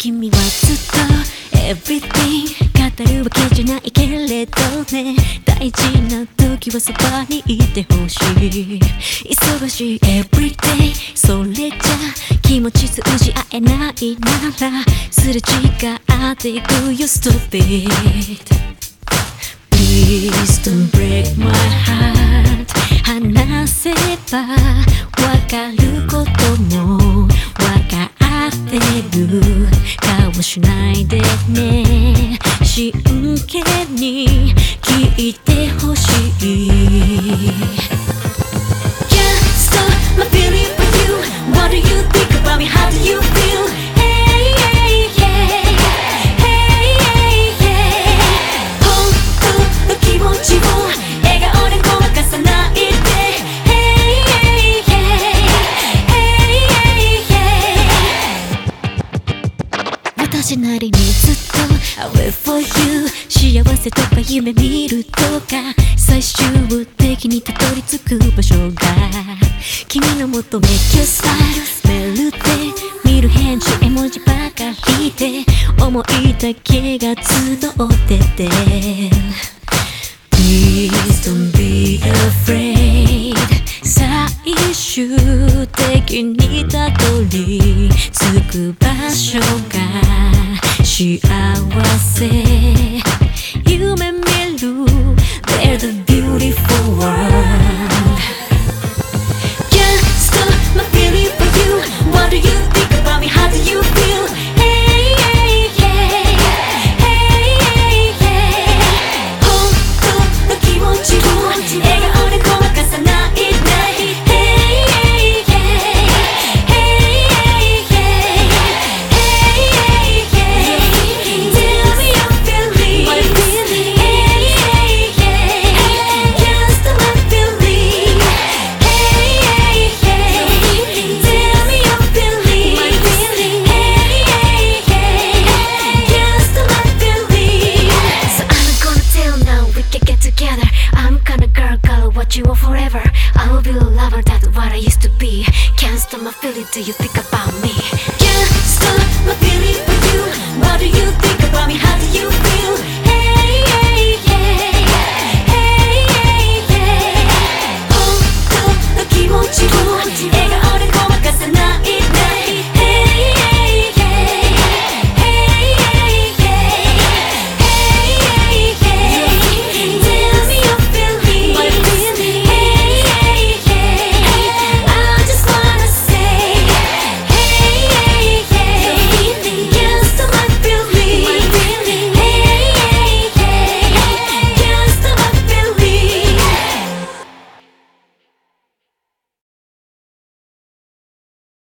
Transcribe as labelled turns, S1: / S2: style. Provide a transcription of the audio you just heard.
S1: 君はずっと Everything 語るわけじゃないけれどね。大事な時はそばにいてほしい。忙しい Everyday それじゃ気持ち通じ合えないならすれ違っていく You stupid Please don't break my heart 話せばわかること。真剣に聞いてほしい Just my feeling for you What do you think about me? How do you 私なりにずっと I wait for you. 幸せとか夢見るとか最終的にたどり着く場所が君の求め Your style メールで見る返事絵文字ばかりで思いだけが集ってて。Please don't be afraid. 最終的にたどり着く場所が幸せ夢見る There's a do you think about me? Can't stop my feeling for you. What do you think about me? How do you?